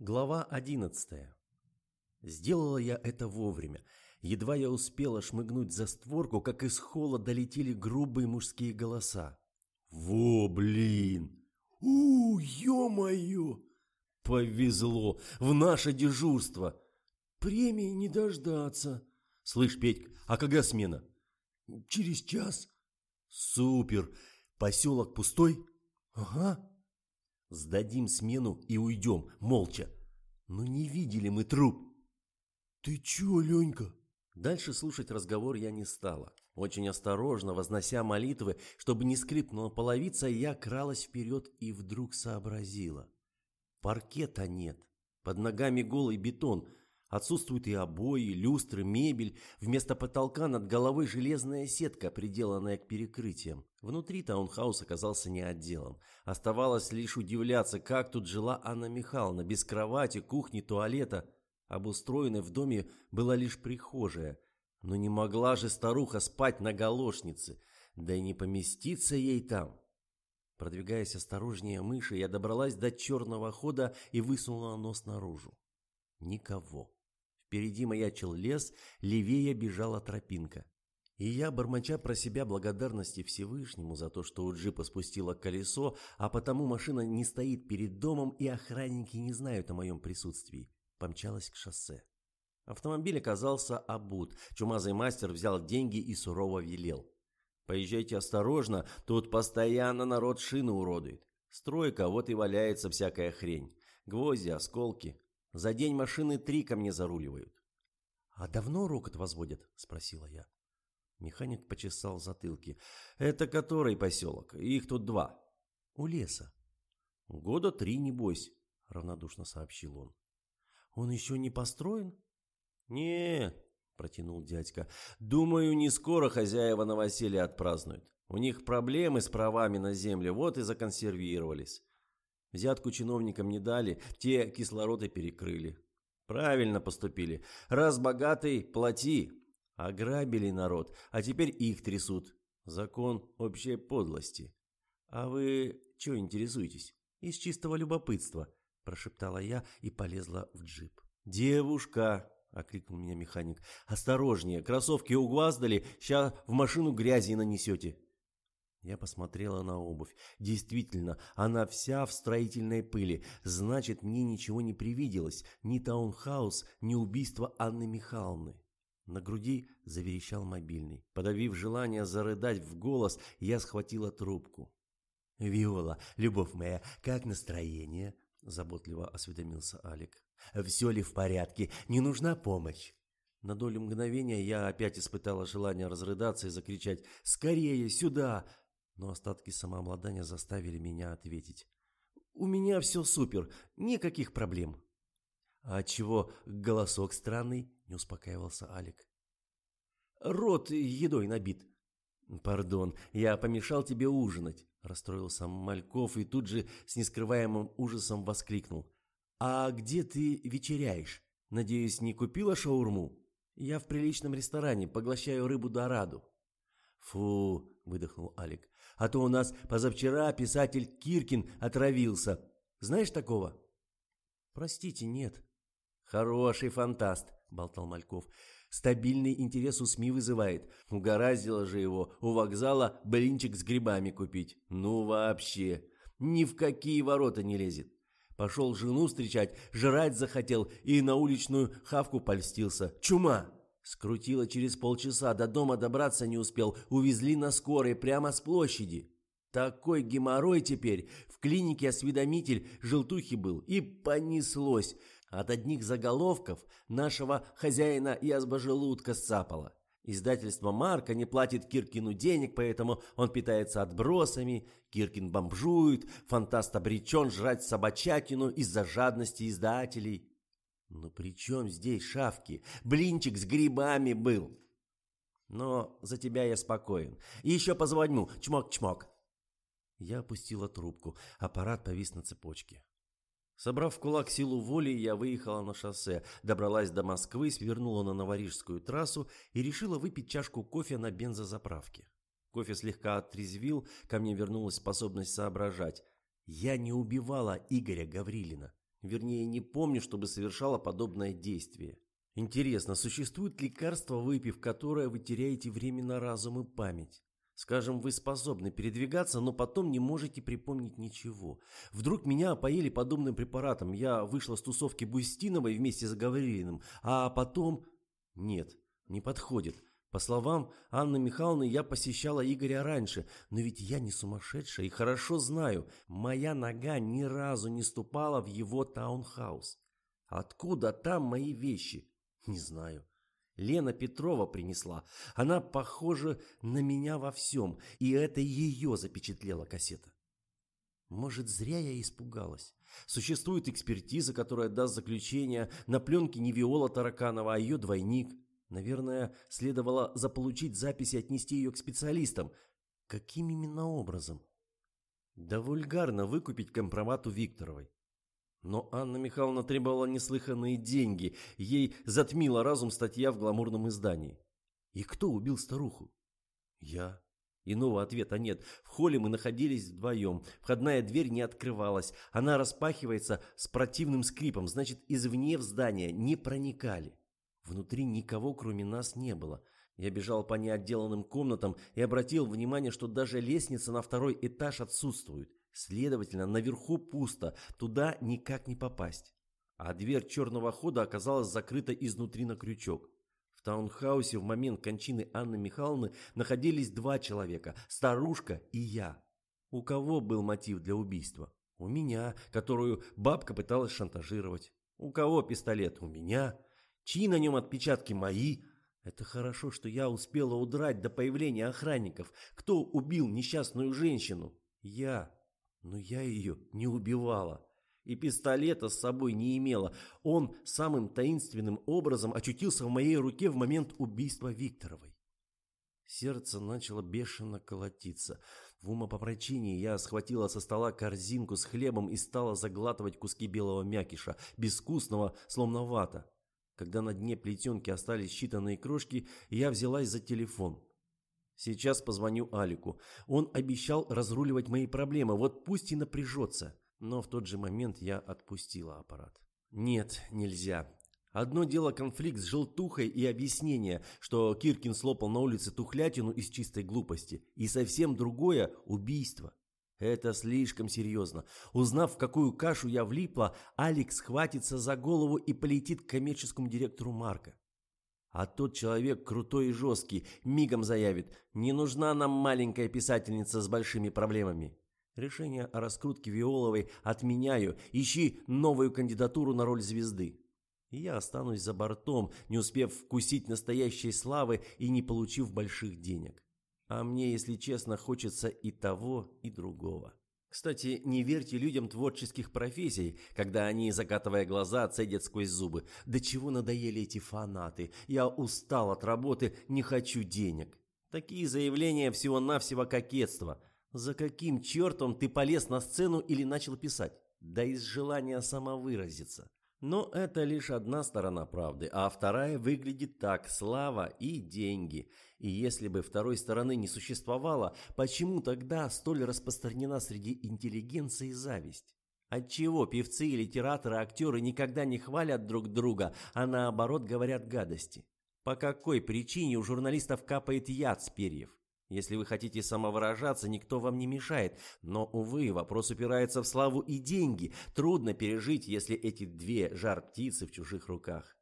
Глава одиннадцатая. Сделала я это вовремя. Едва я успела шмыгнуть за створку, как из холла долетели грубые мужские голоса. «Во, блин! У, ё-моё! Повезло! В наше дежурство! Премии не дождаться!» «Слышь, Петька, а когда смена?» «Через час». «Супер! Поселок пустой?» «Ага». «Сдадим смену и уйдем, молча. Ну не видели мы труп». «Ты чё, Ленька?» Дальше слушать разговор я не стала. Очень осторожно, вознося молитвы, чтобы не скрипнула половица, я кралась вперед и вдруг сообразила. Паркета нет. Под ногами голый бетон. Отсутствуют и обои, люстры, мебель. Вместо потолка над головой железная сетка, приделанная к перекрытиям. Внутри таунхаус оказался не отделом. Оставалось лишь удивляться, как тут жила Анна Михайловна, без кровати, кухни, туалета. Обустроенной в доме была лишь прихожая. Но не могла же старуха спать на галошнице, да и не поместиться ей там. Продвигаясь осторожнее мыши, я добралась до черного хода и высунула нос наружу. Никого. Впереди маячил лес, левее бежала тропинка. И я, бормоча про себя благодарности Всевышнему за то, что у джипа спустило колесо, а потому машина не стоит перед домом и охранники не знают о моем присутствии, помчалась к шоссе. Автомобиль оказался обут. Чумазый мастер взял деньги и сурово велел. «Поезжайте осторожно, тут постоянно народ шины уродует. Стройка, вот и валяется всякая хрень. Гвозди, осколки. За день машины три ко мне заруливают». «А давно рокот возводят?» – спросила я. Механик почесал затылки. «Это который поселок? Их тут два». «У леса». «Года три, небось», – равнодушно сообщил он. «Он еще не построен?» «Не», — протянул дядька, — «думаю, не скоро хозяева новоселье отпразднуют. У них проблемы с правами на земле, вот и законсервировались. Взятку чиновникам не дали, те кислороды перекрыли. Правильно поступили. Раз богатый, плати. Ограбили народ, а теперь их трясут. Закон общей подлости. А вы что интересуетесь? Из чистого любопытства, прошептала я и полезла в джип. Девушка, — окликнул меня механик. «Осторожнее, кроссовки угваздали, сейчас в машину грязи нанесете». Я посмотрела на обувь. Действительно, она вся в строительной пыли. Значит, мне ничего не привиделось. Ни таунхаус, ни убийство Анны Михайловны. На груди заверещал мобильный. Подавив желание зарыдать в голос, я схватила трубку. «Виола, любовь моя, как настроение?» Заботливо осведомился Алик. «Все ли в порядке? Не нужна помощь?» На долю мгновения я опять испытала желание разрыдаться и закричать «Скорее, сюда!» Но остатки самообладания заставили меня ответить. «У меня все супер, никаких проблем». «А чего голосок странный?» – не успокаивался Алик. «Рот едой набит». «Пардон, я помешал тебе ужинать», – расстроился Мальков и тут же с нескрываемым ужасом воскликнул. «А где ты вечеряешь? Надеюсь, не купила шаурму? Я в приличном ресторане, поглощаю рыбу дораду». «Фу!» – выдохнул Алик. «А то у нас позавчера писатель Киркин отравился. Знаешь такого?» «Простите, нет». «Хороший фантаст», – болтал Мальков. «Стабильный интерес у СМИ вызывает. Угораздило же его у вокзала блинчик с грибами купить. Ну вообще, ни в какие ворота не лезет. Пошел жену встречать, жрать захотел и на уличную хавку польстился. Чума! Скрутило через полчаса, до дома добраться не успел, увезли на скорой прямо с площади. Такой геморрой теперь. В клинике осведомитель желтухи был. И понеслось. От одних заголовков нашего хозяина язба желудка сцапала. Издательство «Марка» не платит Киркину денег, поэтому он питается отбросами. Киркин бомжует, фантаст обречен жрать собачатину из-за жадности издателей. Ну при чем здесь шавки? Блинчик с грибами был. Но за тебя я спокоен. И еще позвоню. Чмок-чмок. Я опустила трубку. Аппарат повис на цепочке. Собрав в кулак силу воли, я выехала на шоссе, добралась до Москвы, свернула на Новорижскую трассу и решила выпить чашку кофе на бензозаправке. Кофе слегка отрезвил, ко мне вернулась способность соображать. Я не убивала Игоря Гаврилина. Вернее, не помню, чтобы совершала подобное действие. Интересно, существует лекарство, выпив которое вы теряете временно разум и память? Скажем, вы способны передвигаться, но потом не можете припомнить ничего. Вдруг меня опоили подобным препаратом. Я вышла с тусовки Бустиновой вместе с Гаврилиным, а потом... Нет, не подходит. По словам Анны Михайловны, я посещала Игоря раньше, но ведь я не сумасшедшая и хорошо знаю, моя нога ни разу не ступала в его таунхаус. Откуда там мои вещи? Не знаю. Лена Петрова принесла. Она похожа на меня во всем, и это ее запечатлела кассета. Может, зря я испугалась. Существует экспертиза, которая даст заключение на пленке не Виола Тараканова, а ее двойник. Наверное, следовало заполучить запись и отнести ее к специалистам. Каким именно образом? Да вульгарно выкупить компромат у Викторовой. Но Анна Михайловна требовала неслыханные деньги. Ей затмила разум статья в гламурном издании. И кто убил старуху? Я. Иного ответа нет. В холле мы находились вдвоем. Входная дверь не открывалась. Она распахивается с противным скрипом. Значит, извне в здание не проникали. Внутри никого, кроме нас, не было. Я бежал по неотделанным комнатам и обратил внимание, что даже лестница на второй этаж отсутствует. Следовательно, наверху пусто, туда никак не попасть. А дверь черного хода оказалась закрыта изнутри на крючок. В таунхаусе в момент кончины Анны Михайловны находились два человека – старушка и я. У кого был мотив для убийства? У меня, которую бабка пыталась шантажировать. У кого пистолет? У меня. Чьи на нем отпечатки мои? Это хорошо, что я успела удрать до появления охранников. Кто убил несчастную женщину? Я. Но я ее не убивала. И пистолета с собой не имела. Он самым таинственным образом очутился в моей руке в момент убийства Викторовой. Сердце начало бешено колотиться. В умопопрочении я схватила со стола корзинку с хлебом и стала заглатывать куски белого мякиша, безвкусного, словно вата. Когда на дне плетенки остались считанные крошки, я взялась за телефон. Сейчас позвоню Алику. Он обещал разруливать мои проблемы, вот пусть и напряжется. Но в тот же момент я отпустила аппарат. Нет, нельзя. Одно дело конфликт с желтухой и объяснение, что Киркин слопал на улице тухлятину из чистой глупости. И совсем другое – убийство. Это слишком серьезно. Узнав, в какую кашу я влипла, Алекс схватится за голову и полетит к коммерческому директору Марка. А тот человек крутой и жесткий, мигом заявит, не нужна нам маленькая писательница с большими проблемами. Решение о раскрутке Виоловой отменяю, ищи новую кандидатуру на роль звезды. И я останусь за бортом, не успев вкусить настоящей славы и не получив больших денег. А мне, если честно, хочется и того, и другого. Кстати, не верьте людям творческих профессий, когда они, закатывая глаза, цедят сквозь зубы. До чего надоели эти фанаты? Я устал от работы, не хочу денег. Такие заявления всего-навсего кокетство. За каким чертом ты полез на сцену или начал писать? Да из желания самовыразиться. Но это лишь одна сторона правды, а вторая выглядит так – слава и деньги. И если бы второй стороны не существовало, почему тогда столь распространена среди интеллигенции зависть? Отчего певцы, литераторы, актеры никогда не хвалят друг друга, а наоборот говорят гадости? По какой причине у журналистов капает яд с перьев? Если вы хотите самовыражаться, никто вам не мешает. Но, увы, вопрос упирается в славу и деньги. Трудно пережить, если эти две жар-птицы в чужих руках.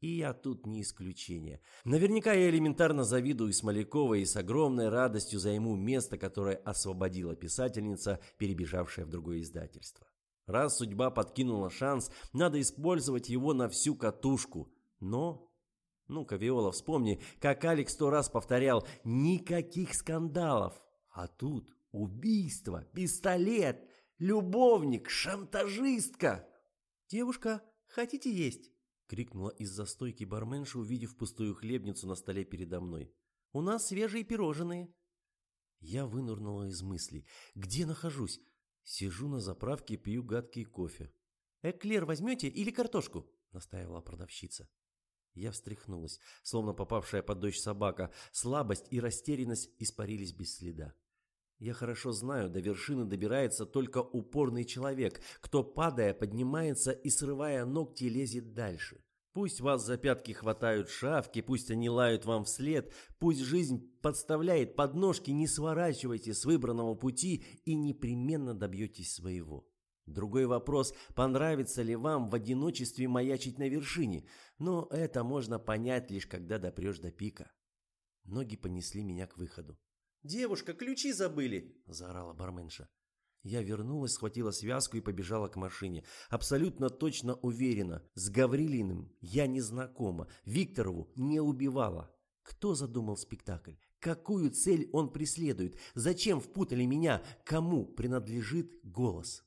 И я тут не исключение. Наверняка я элементарно завидую Смоляковой и с огромной радостью займу место, которое освободила писательница, перебежавшая в другое издательство. Раз судьба подкинула шанс, надо использовать его на всю катушку. Но ну-ка, Виола, вспомни, как Алекс сто раз повторял «никаких скандалов». А тут убийство, пистолет, любовник, шантажистка. «Девушка, хотите есть?» — крикнула из-за стойки барменша, увидев пустую хлебницу на столе передо мной. «У нас свежие пирожные». Я вынурнула из мыслей. «Где нахожусь?» Сижу на заправке, пью гадкий кофе. «Эклер возьмете или картошку?» — настаивала продавщица. Я встряхнулась, словно попавшая под дождь собака. Слабость и растерянность испарились без следа. Я хорошо знаю, до вершины добирается только упорный человек, кто, падая, поднимается и, срывая ногти, лезет дальше. Пусть вас за пятки хватают шавки, пусть они лают вам вслед, пусть жизнь подставляет подножки, не сворачивайте с выбранного пути и непременно добьетесь своего. Другой вопрос, понравится ли вам в одиночестве маячить на вершине, но это можно понять лишь когда допрешь до пика. Ноги понесли меня к выходу. «Девушка, ключи забыли!» – заорала барменша. Я вернулась, схватила связку и побежала к машине. Абсолютно точно уверена, с Гаврилиным я не знакома, Викторову не убивала. Кто задумал спектакль? Какую цель он преследует? Зачем впутали меня? Кому принадлежит голос?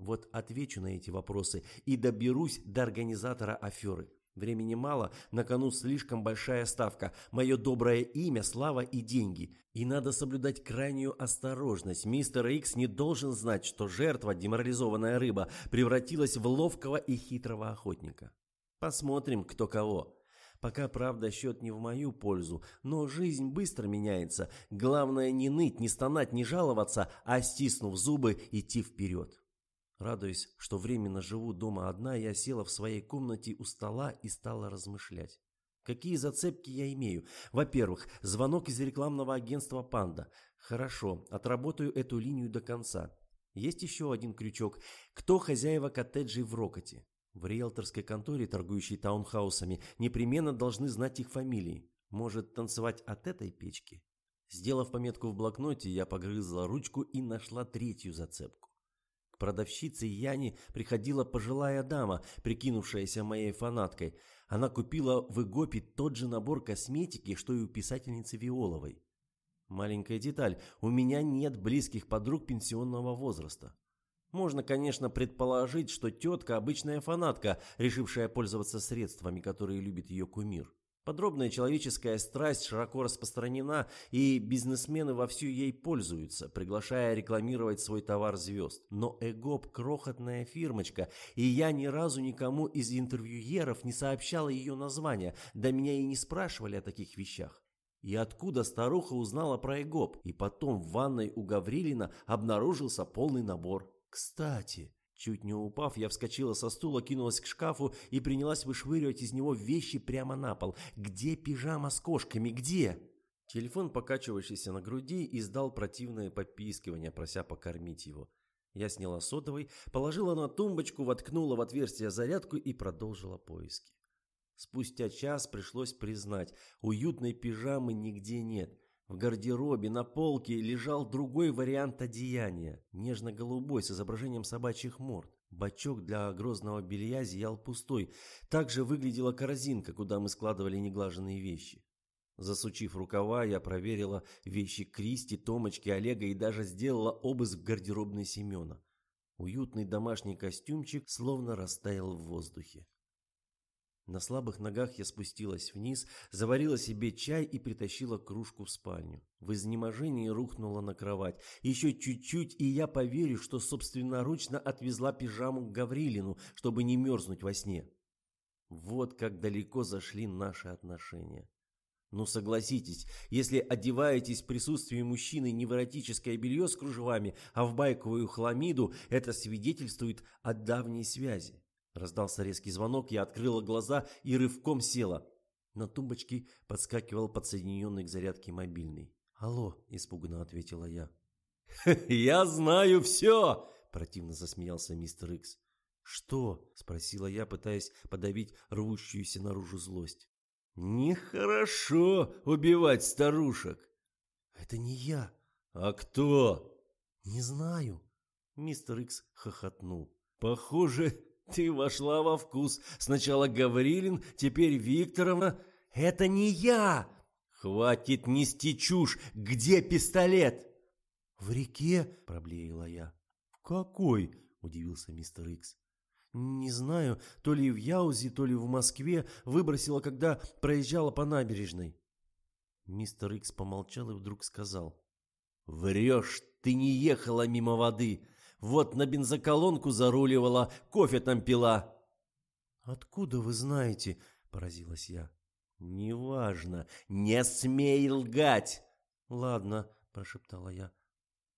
Вот отвечу на эти вопросы и доберусь до организатора аферы. Времени мало, на кону слишком большая ставка, мое доброе имя, слава и деньги. И надо соблюдать крайнюю осторожность. Мистер Икс не должен знать, что жертва, деморализованная рыба, превратилась в ловкого и хитрого охотника. Посмотрим, кто кого. Пока, правда, счет не в мою пользу, но жизнь быстро меняется. Главное не ныть, не стонать, не жаловаться, а, стиснув зубы, идти вперед. Радуясь, что временно живу дома одна, я села в своей комнате у стола и стала размышлять. Какие зацепки я имею? Во-первых, звонок из рекламного агентства «Панда». Хорошо, отработаю эту линию до конца. Есть еще один крючок. Кто хозяева коттеджей в Рокоте? В риэлторской конторе, торгующей таунхаусами, непременно должны знать их фамилии. Может, танцевать от этой печки? Сделав пометку в блокноте, я погрызла ручку и нашла третью зацепку продавщице Яне приходила пожилая дама, прикинувшаяся моей фанаткой. Она купила в Игопе тот же набор косметики, что и у писательницы Виоловой. Маленькая деталь. У меня нет близких подруг пенсионного возраста. Можно, конечно, предположить, что тетка – обычная фанатка, решившая пользоваться средствами, которые любит ее кумир. Подробная человеческая страсть широко распространена, и бизнесмены вовсю ей пользуются, приглашая рекламировать свой товар звезд. Но Эгоп – крохотная фирмочка, и я ни разу никому из интервьюеров не сообщала ее название, да меня и не спрашивали о таких вещах. И откуда старуха узнала про Эгоп? И потом в ванной у Гаврилина обнаружился полный набор. Кстати, Чуть не упав, я вскочила со стула, кинулась к шкафу и принялась вышвыривать из него вещи прямо на пол. «Где пижама с кошками? Где?» Телефон, покачивающийся на груди, издал противное попискивание, прося покормить его. Я сняла сотовый, положила на тумбочку, воткнула в отверстие зарядку и продолжила поиски. Спустя час пришлось признать, уютной пижамы нигде нет. В гардеробе на полке лежал другой вариант одеяния, нежно-голубой с изображением собачьих морд. Бачок для грозного белья зиял пустой. Также выглядела корзинка, куда мы складывали неглаженные вещи. Засучив рукава, я проверила вещи Кристи, Томочки, Олега и даже сделала обыск в гардеробной Семена. Уютный домашний костюмчик словно растаял в воздухе. На слабых ногах я спустилась вниз, заварила себе чай и притащила кружку в спальню. В изнеможении рухнула на кровать. Еще чуть-чуть, и я поверю, что собственноручно отвезла пижаму к Гаврилину, чтобы не мерзнуть во сне. Вот как далеко зашли наши отношения. Ну согласитесь, если одеваетесь в присутствии мужчины не белье с кружевами, а в байковую хламиду, это свидетельствует о давней связи. Раздался резкий звонок, я открыла глаза и рывком села. На тумбочке подскакивал подсоединенный к зарядке мобильный. «Алло», – испуганно ответила я. «Я знаю все!» – противно засмеялся мистер Икс. «Что?» – спросила я, пытаясь подавить рвущуюся наружу злость. «Нехорошо убивать старушек!» «Это не я!» «А кто?» «Не знаю!» Мистер Икс хохотнул. «Похоже, ты вошла во вкус. Сначала Гаврилин, теперь Викторовна. Это не я! Хватит нести чушь. Где пистолет? В реке, проблеяла я. В какой? Удивился мистер Икс. Не знаю, то ли в Яузе, то ли в Москве. Выбросила, когда проезжала по набережной. Мистер Икс помолчал и вдруг сказал. «Врешь, ты не ехала мимо воды. Вот на бензоколонку заруливала, кофе там пила». «Откуда вы знаете?» – поразилась я. «Неважно, не смей лгать!» «Ладно», – прошептала я.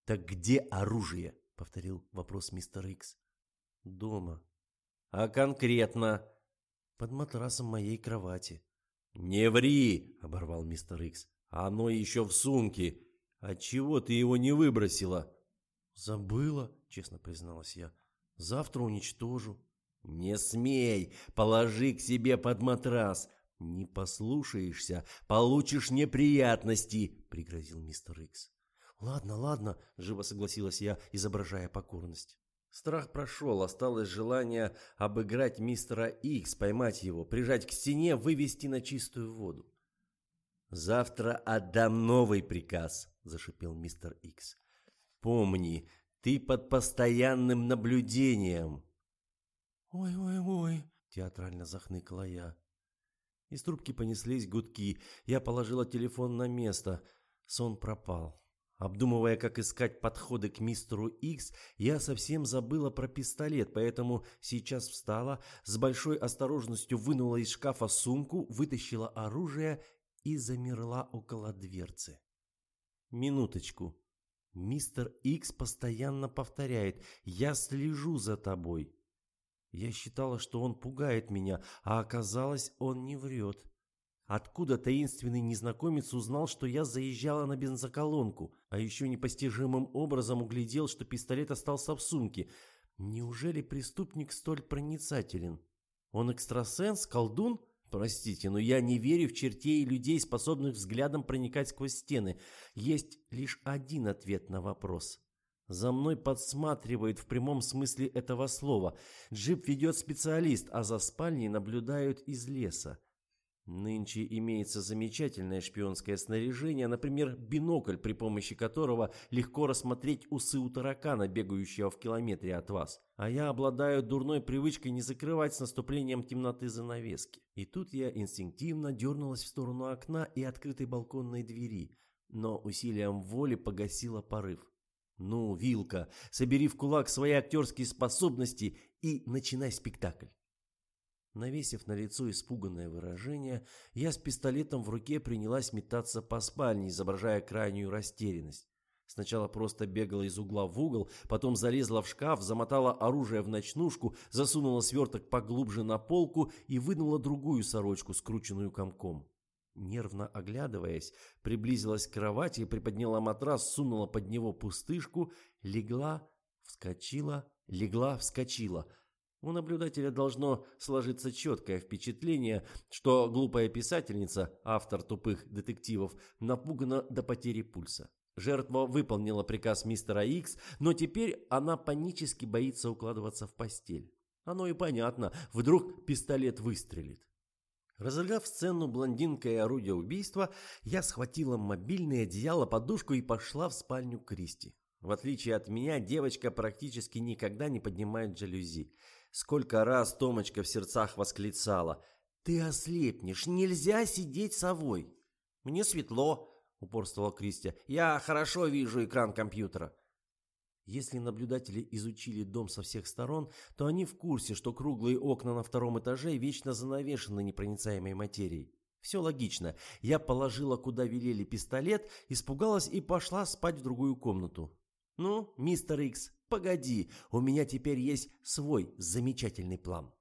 «Так где оружие?» — повторил вопрос мистер Икс. «Дома». «А конкретно?» «Под матрасом моей кровати». «Не ври!» — оборвал мистер Икс. «Оно еще в сумке. Отчего ты его не выбросила?» «Забыла», — честно призналась я. «Завтра уничтожу». «Не смей! Положи к себе под матрас! Не послушаешься, получишь неприятности!» — пригрозил мистер Икс. «Ладно, ладно», — живо согласилась я, изображая покорность. Страх прошел, осталось желание обыграть мистера Икс, поймать его, прижать к стене, вывести на чистую воду. «Завтра отдам новый приказ», — зашипел мистер Икс. «Помни, ты под постоянным наблюдением». «Ой-ой-ой», — театрально захныкала я. Из трубки понеслись гудки. Я положила телефон на место. Сон пропал. Обдумывая, как искать подходы к мистеру Икс, я совсем забыла про пистолет, поэтому сейчас встала, с большой осторожностью вынула из шкафа сумку, вытащила оружие и замерла около дверцы. Минуточку. Мистер Икс постоянно повторяет «Я слежу за тобой». Я считала, что он пугает меня, а оказалось, он не врет. Откуда таинственный незнакомец узнал, что я заезжала на бензоколонку, а еще непостижимым образом углядел, что пистолет остался в сумке? Неужели преступник столь проницателен? Он экстрасенс, колдун? Простите, но я не верю в чертей и людей, способных взглядом проникать сквозь стены. Есть лишь один ответ на вопрос. За мной подсматривают в прямом смысле этого слова. Джип ведет специалист, а за спальней наблюдают из леса. Нынче имеется замечательное шпионское снаряжение, например, бинокль, при помощи которого легко рассмотреть усы у таракана, бегающего в километре от вас. А я обладаю дурной привычкой не закрывать с наступлением темноты занавески. И тут я инстинктивно дернулась в сторону окна и открытой балконной двери, но усилием воли погасила порыв. Ну, Вилка, собери в кулак свои актерские способности и начинай спектакль. Навесив на лицо испуганное выражение, я с пистолетом в руке принялась метаться по спальне, изображая крайнюю растерянность. Сначала просто бегала из угла в угол, потом залезла в шкаф, замотала оружие в ночнушку, засунула сверток поглубже на полку и вынула другую сорочку, скрученную комком. Нервно оглядываясь, приблизилась к кровати, приподняла матрас, сунула под него пустышку, легла, вскочила, легла, вскочила – у наблюдателя должно сложиться четкое впечатление, что глупая писательница, автор тупых детективов, напугана до потери пульса. Жертва выполнила приказ мистера Икс, но теперь она панически боится укладываться в постель. Оно и понятно, вдруг пистолет выстрелит. Разыграв сцену блондинка и орудие убийства, я схватила мобильное одеяло, подушку и пошла в спальню Кристи. В отличие от меня, девочка практически никогда не поднимает жалюзи. Сколько раз Томочка в сердцах восклицала. «Ты ослепнешь, нельзя сидеть совой!» «Мне светло», — упорствовала Кристи. «Я хорошо вижу экран компьютера». Если наблюдатели изучили дом со всех сторон, то они в курсе, что круглые окна на втором этаже вечно занавешены непроницаемой материей. Все логично. Я положила, куда велели пистолет, испугалась и пошла спать в другую комнату. «Ну, мистер Икс, погоди, у меня теперь есть свой замечательный план».